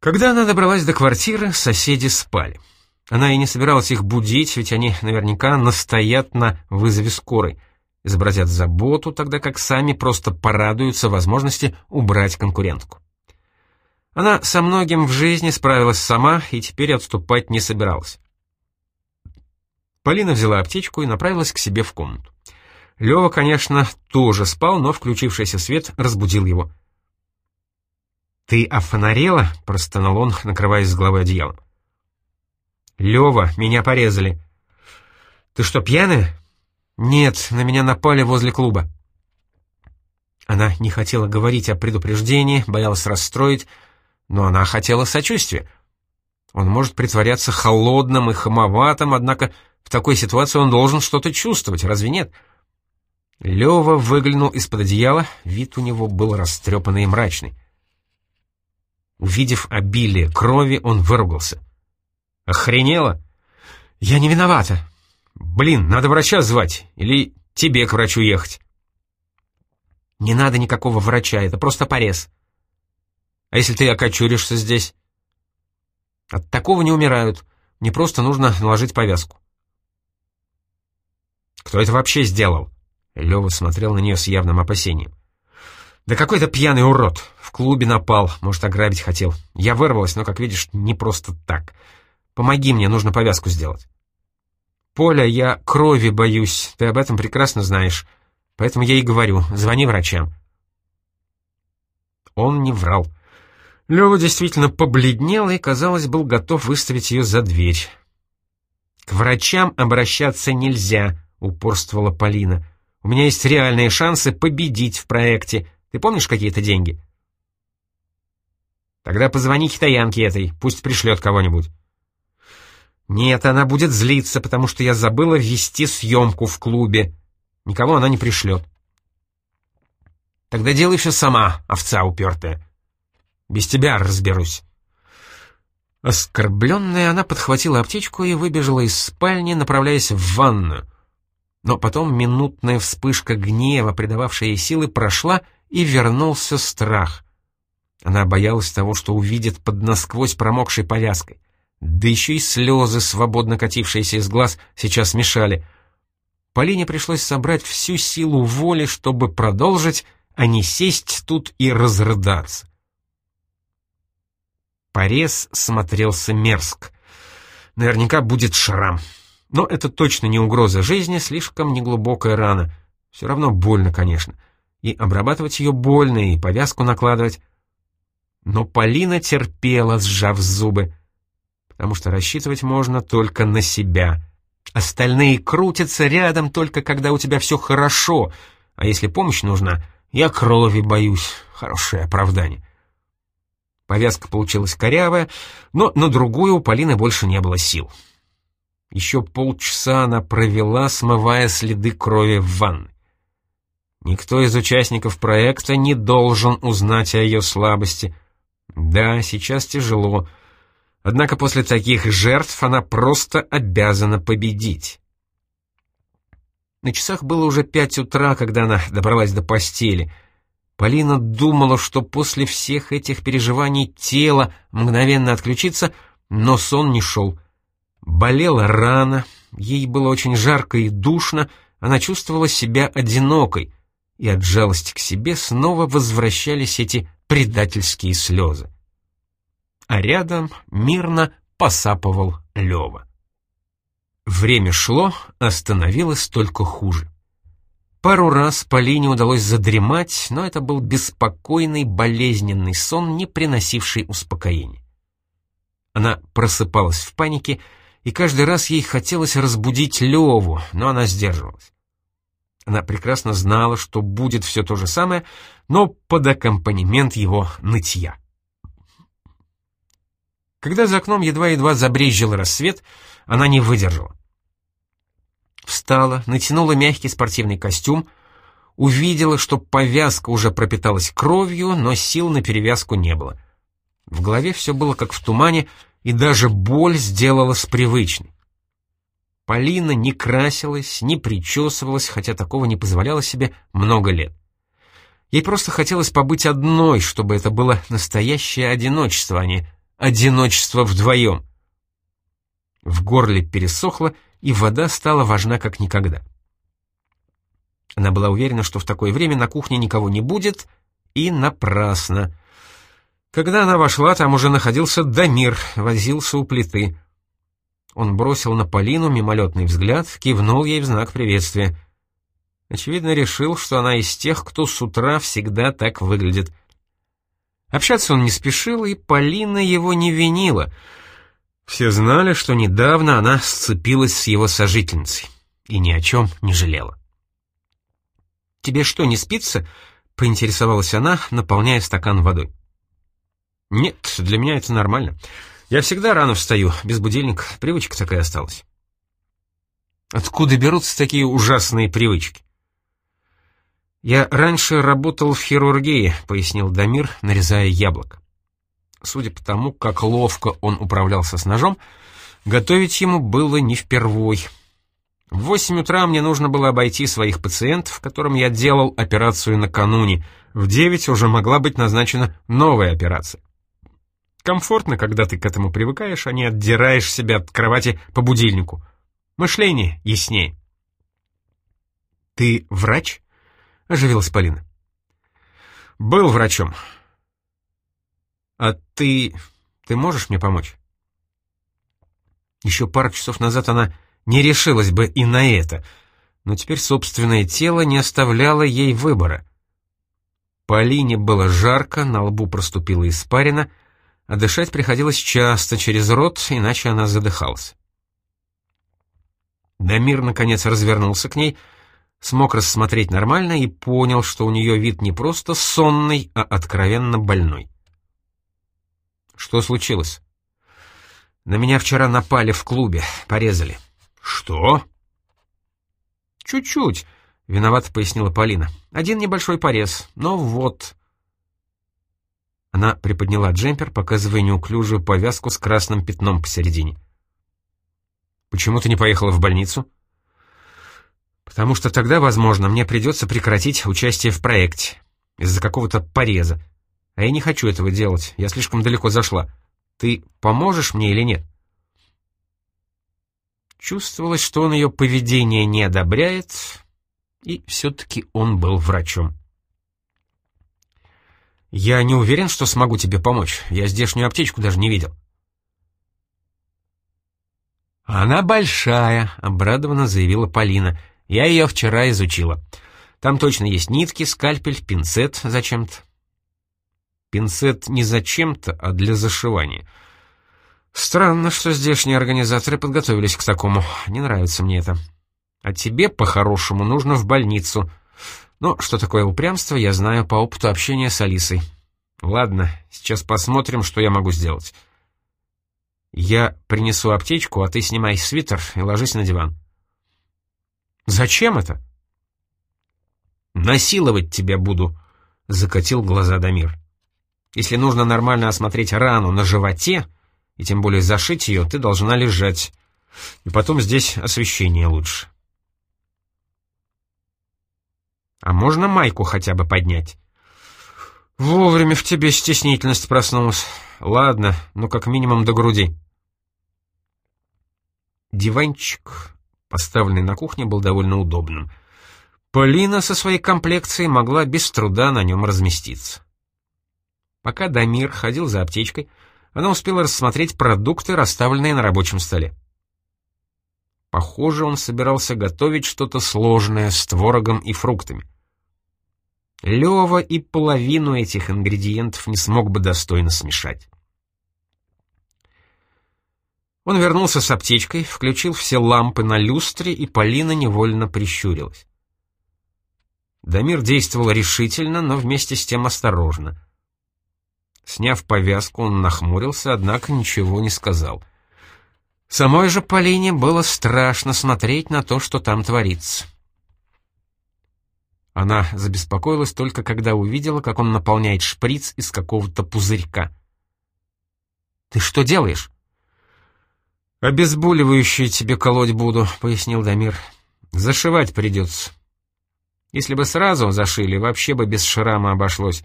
Когда она добралась до квартиры, соседи спали. Она и не собиралась их будить, ведь они наверняка настоят на вызове скорой. Изобразят заботу, тогда как сами просто порадуются возможности убрать конкурентку. Она со многим в жизни справилась сама и теперь отступать не собиралась. Полина взяла аптечку и направилась к себе в комнату. Лева, конечно, тоже спал, но включившийся свет разбудил его. «Ты офонарела?» — простонал он, накрываясь с головы одеялом. «Лева, меня порезали». «Ты что, пьяная?» «Нет, на меня напали возле клуба». Она не хотела говорить о предупреждении, боялась расстроить, но она хотела сочувствия. Он может притворяться холодным и хамоватым, однако в такой ситуации он должен что-то чувствовать, разве нет? Лева выглянул из-под одеяла, вид у него был растрепанный и мрачный. Увидев обилие крови, он выругался. «Охренела? Я не виновата. Блин, надо врача звать, или тебе к врачу ехать». «Не надо никакого врача, это просто порез». «А если ты окочуришься здесь?» «От такого не умирают. Мне просто нужно наложить повязку». «Кто это вообще сделал?» Лёва смотрел на нее с явным опасением. «Да какой-то пьяный урод. В клубе напал, может, ограбить хотел. Я вырвалась, но, как видишь, не просто так. Помоги мне, нужно повязку сделать». «Поля, я крови боюсь, ты об этом прекрасно знаешь. Поэтому я и говорю, звони врачам». Он не врал. Лёва действительно побледнел и, казалось, был готов выставить ее за дверь. «К врачам обращаться нельзя», — упорствовала Полина. «У меня есть реальные шансы победить в проекте. Ты помнишь какие-то деньги?» «Тогда позвони китаянке этой, пусть пришлет кого-нибудь». «Нет, она будет злиться, потому что я забыла ввести съемку в клубе. Никого она не пришлет». «Тогда делай все сама, овца упертая. Без тебя разберусь». Оскорбленная, она подхватила аптечку и выбежала из спальни, направляясь в ванную. Но потом минутная вспышка гнева, придававшая ей силы, прошла, и вернулся страх. Она боялась того, что увидит под насквозь промокшей повязкой. Да еще и слезы, свободно катившиеся из глаз, сейчас мешали. Полине пришлось собрать всю силу воли, чтобы продолжить, а не сесть тут и разрыдаться. Порез смотрелся мерзк. Наверняка будет шрам. Но это точно не угроза жизни, слишком неглубокая рана. Все равно больно, конечно. — и обрабатывать ее больно, и повязку накладывать. Но Полина терпела, сжав зубы, потому что рассчитывать можно только на себя. Остальные крутятся рядом только когда у тебя все хорошо, а если помощь нужна, я крови боюсь. Хорошее оправдание. Повязка получилась корявая, но на другую у Полины больше не было сил. Еще полчаса она провела, смывая следы крови в ванной. Никто из участников проекта не должен узнать о ее слабости. Да, сейчас тяжело. Однако после таких жертв она просто обязана победить. На часах было уже пять утра, когда она добралась до постели. Полина думала, что после всех этих переживаний тело мгновенно отключится, но сон не шел. Болела рана, ей было очень жарко и душно, она чувствовала себя одинокой — и от жалости к себе снова возвращались эти предательские слезы. А рядом мирно посапывал Лева. Время шло, остановилось только хуже. Пару раз Полине удалось задремать, но это был беспокойный, болезненный сон, не приносивший успокоения. Она просыпалась в панике, и каждый раз ей хотелось разбудить Леву, но она сдерживалась. Она прекрасно знала, что будет все то же самое, но под аккомпанемент его нытья. Когда за окном едва-едва забрезжил рассвет, она не выдержала. Встала, натянула мягкий спортивный костюм, увидела, что повязка уже пропиталась кровью, но сил на перевязку не было. В голове все было как в тумане, и даже боль сделалась привычной. Полина не красилась, не причесывалась, хотя такого не позволяла себе много лет. Ей просто хотелось побыть одной, чтобы это было настоящее одиночество, а не одиночество вдвоем. В горле пересохло, и вода стала важна как никогда. Она была уверена, что в такое время на кухне никого не будет, и напрасно. Когда она вошла, там уже находился Дамир, возился у плиты. Он бросил на Полину мимолетный взгляд, кивнул ей в знак приветствия. Очевидно, решил, что она из тех, кто с утра всегда так выглядит. Общаться он не спешил, и Полина его не винила. Все знали, что недавно она сцепилась с его сожительницей и ни о чем не жалела. «Тебе что, не спится?» — поинтересовалась она, наполняя стакан водой. «Нет, для меня это нормально. Я всегда рано встаю, без будильника, привычка такая осталась». «Откуда берутся такие ужасные привычки?» «Я раньше работал в хирургии», — пояснил Дамир, нарезая яблок. Судя по тому, как ловко он управлялся с ножом, готовить ему было не впервой — в восемь утра мне нужно было обойти своих пациентов, которым я делал операцию накануне. В девять уже могла быть назначена новая операция. Комфортно, когда ты к этому привыкаешь, а не отдираешь себя от кровати по будильнику. Мышление яснее. «Ты врач?» — оживилась Полина. «Был врачом». «А ты... ты можешь мне помочь?» Еще пару часов назад она не решилась бы и на это, но теперь собственное тело не оставляло ей выбора. Полине было жарко, на лбу проступила испарина, а дышать приходилось часто через рот, иначе она задыхалась. Дамир, наконец, развернулся к ней, смог рассмотреть нормально и понял, что у нее вид не просто сонный, а откровенно больной. «Что случилось?» «На меня вчера напали в клубе, порезали». «Что?» «Чуть-чуть», — виновато пояснила Полина. «Один небольшой порез, но вот...» Она приподняла джемпер, показывая неуклюжую повязку с красным пятном посередине. «Почему ты не поехала в больницу?» «Потому что тогда, возможно, мне придется прекратить участие в проекте из-за какого-то пореза. А я не хочу этого делать, я слишком далеко зашла. Ты поможешь мне или нет?» Чувствовалось, что он ее поведение не одобряет, и все-таки он был врачом. «Я не уверен, что смогу тебе помочь. Я здешнюю аптечку даже не видел». «Она большая», — обрадованно заявила Полина. «Я ее вчера изучила. Там точно есть нитки, скальпель, пинцет зачем-то». «Пинцет не зачем-то, а для зашивания». Странно, что здешние организаторы подготовились к такому. Не нравится мне это. А тебе, по-хорошему, нужно в больницу. Но что такое упрямство, я знаю по опыту общения с Алисой. Ладно, сейчас посмотрим, что я могу сделать. Я принесу аптечку, а ты снимай свитер и ложись на диван. Зачем это? Насиловать тебя буду, закатил глаза Дамир. Если нужно нормально осмотреть рану на животе, и тем более зашить ее, ты должна лежать. И потом здесь освещение лучше. А можно майку хотя бы поднять? Вовремя в тебе стеснительность проснулась. Ладно, ну как минимум до груди. Диванчик, поставленный на кухне, был довольно удобным. Полина со своей комплекцией могла без труда на нем разместиться. Пока Дамир ходил за аптечкой, она успела рассмотреть продукты, расставленные на рабочем столе. Похоже, он собирался готовить что-то сложное с творогом и фруктами. Лёва и половину этих ингредиентов не смог бы достойно смешать. Он вернулся с аптечкой, включил все лампы на люстре, и Полина невольно прищурилась. Дамир действовал решительно, но вместе с тем осторожно — Сняв повязку, он нахмурился, однако ничего не сказал. Самой же Полине было страшно смотреть на то, что там творится. Она забеспокоилась только когда увидела, как он наполняет шприц из какого-то пузырька. «Ты что делаешь?» «Обезболивающее тебе колоть буду», — пояснил Дамир. «Зашивать придется. Если бы сразу зашили, вообще бы без шрама обошлось.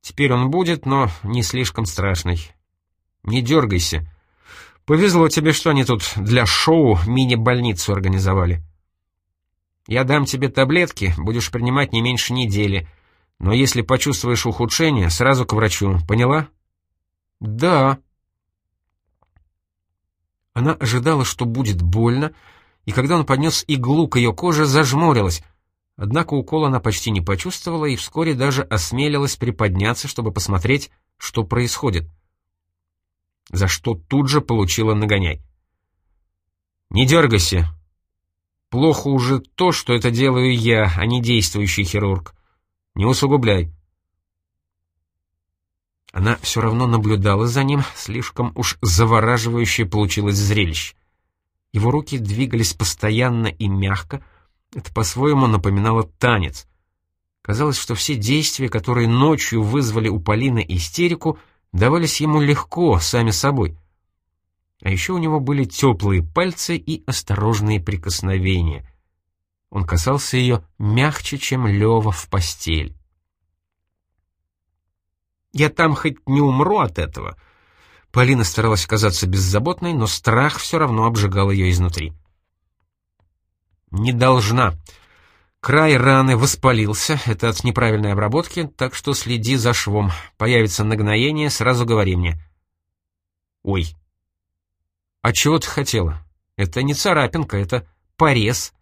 Теперь он будет, но не слишком страшный. Не дергайся. Повезло тебе, что они тут для шоу мини-больницу организовали. Я дам тебе таблетки, будешь принимать не меньше недели. Но если почувствуешь ухудшение, сразу к врачу, поняла? Да. Она ожидала, что будет больно, и когда он поднес иглу к ее коже, зажмурилась. Однако укол она почти не почувствовала и вскоре даже осмелилась приподняться, чтобы посмотреть, что происходит. За что тут же получила нагоняй. «Не дергайся. Плохо уже то, что это делаю я, а не действующий хирург. Не усугубляй». Она все равно наблюдала за ним, слишком уж завораживающее получилось зрелище. Его руки двигались постоянно и мягко, это по-своему напоминало танец. Казалось, что все действия, которые ночью вызвали у Полины истерику, давались ему легко, сами собой. А еще у него были теплые пальцы и осторожные прикосновения. Он касался ее мягче, чем Лева в постель. «Я там хоть не умру от этого», Полина старалась казаться беззаботной, но страх все равно обжигал ее изнутри. «Не должна. Край раны воспалился, это от неправильной обработки, так что следи за швом. Появится нагноение, сразу говори мне». «Ой». «А чего ты хотела? Это не царапинка, это порез».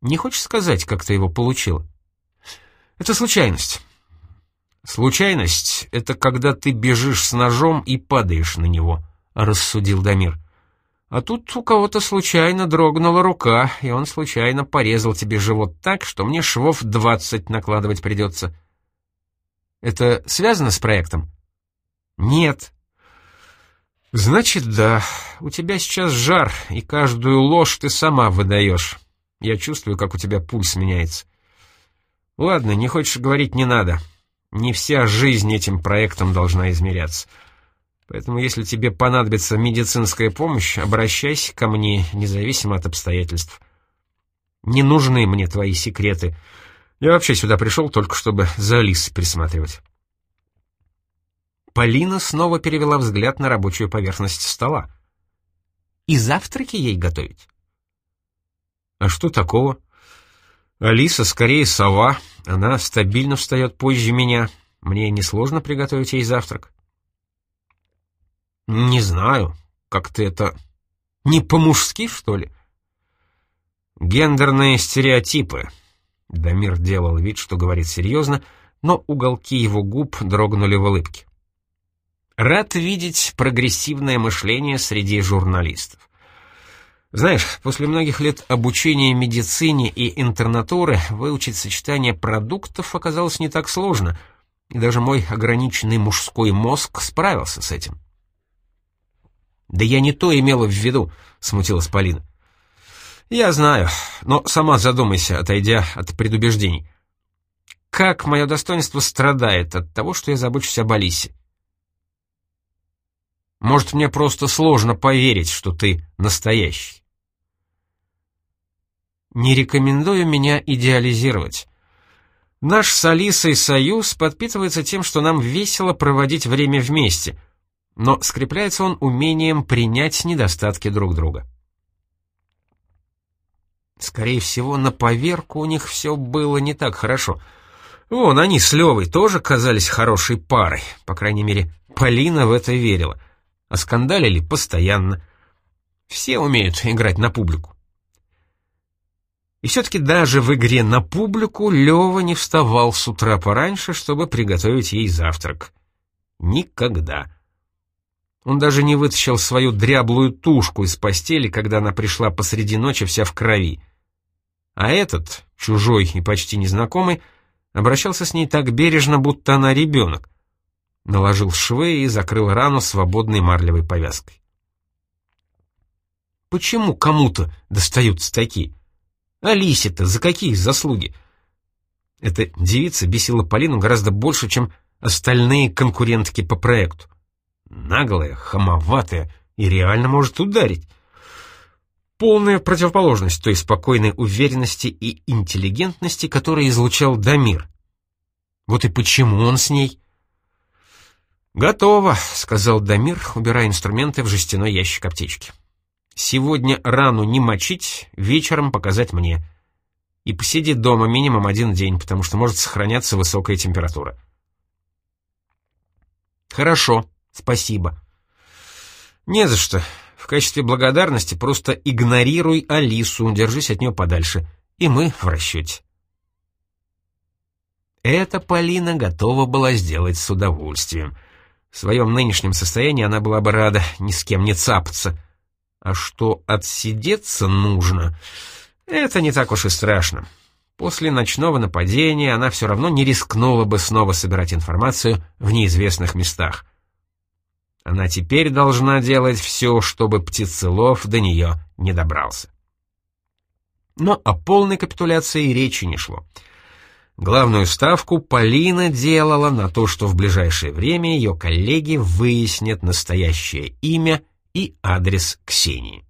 «Не хочешь сказать, как ты его получила?» «Это случайность». «Случайность — это когда ты бежишь с ножом и падаешь на него», — рассудил Дамир. «А тут у кого-то случайно дрогнула рука, и он случайно порезал тебе живот так, что мне швов двадцать накладывать придется». «Это связано с проектом?» «Нет». «Значит, да. У тебя сейчас жар, и каждую ложь ты сама выдаешь. Я чувствую, как у тебя пульс меняется». «Ладно, не хочешь говорить, не надо. Не вся жизнь этим проектом должна измеряться. Поэтому если тебе понадобится медицинская помощь, обращайся ко мне, независимо от обстоятельств. Не нужны мне твои секреты. Я вообще сюда пришел только, чтобы за Алисой присматривать. Полина снова перевела взгляд на рабочую поверхность стола. И завтраки ей готовить? А что такого? Алиса скорее сова, она стабильно встает позже меня. Мне несложно приготовить ей завтрак. Не знаю, как ты это... Не по-мужски, что ли? Гендерные стереотипы. Дамир делал вид, что говорит серьезно, но уголки его губ дрогнули в улыбке. Рад видеть прогрессивное мышление среди журналистов. Знаешь, после многих лет обучения медицине и интернатуры выучить сочетание продуктов оказалось не так сложно, и даже мой ограниченный мужской мозг справился с этим. «Да я не то имела в виду», — смутилась Полина. «Я знаю, но сама задумайся, отойдя от предубеждений. Как мое достоинство страдает от того, что я забочусь об Алисе? Может, мне просто сложно поверить, что ты настоящий. Не рекомендую меня идеализировать. Наш с Алисой союз подпитывается тем, что нам весело проводить время вместе, но скрепляется он умением принять недостатки друг друга. Скорее всего, на поверку у них все было не так хорошо. Вон, они с Левой тоже казались хорошей парой, по крайней мере, Полина в это верила. А скандалили постоянно. Все умеют играть на публику. И все-таки даже в игре на публику Лева не вставал с утра пораньше, чтобы приготовить ей завтрак. Никогда. Он даже не вытащил свою дряблую тушку из постели, когда она пришла посреди ночи вся в крови. А этот, чужой и почти незнакомый, обращался с ней так бережно, будто она ребенок. Наложил швы и закрыл рану свободной марлевой повязкой. Почему кому-то достаются такие? Алисе-то за какие заслуги? Эта девица бесила Полину гораздо больше, чем остальные конкурентки по проекту. Наглая, хамоватая и реально может ударить. Полная противоположность той спокойной уверенности и интеллигентности, которую излучал Дамир. Вот и почему он с ней? «Готово», — сказал Дамир, убирая инструменты в жестяной ящик аптечки. «Сегодня рану не мочить, вечером показать мне. И посидеть дома минимум один день, потому что может сохраняться высокая температура». «Хорошо, спасибо». «Не за что. В качестве благодарности просто игнорируй Алису, держись от нее подальше. И мы в расчете». Это Полина готова была сделать с удовольствием. В своем нынешнем состоянии она была бы рада ни с кем не цапаться. А что отсидеться нужно, это не так уж и страшно. После ночного нападения она все равно не рискнула бы снова собирать информацию в неизвестных местах. Она теперь должна делать все, чтобы птицелов до нее не добрался. Но о полной капитуляции речи не шло. Главную ставку Полина делала на то, что в ближайшее время ее коллеги выяснят настоящее имя и адрес Ксении.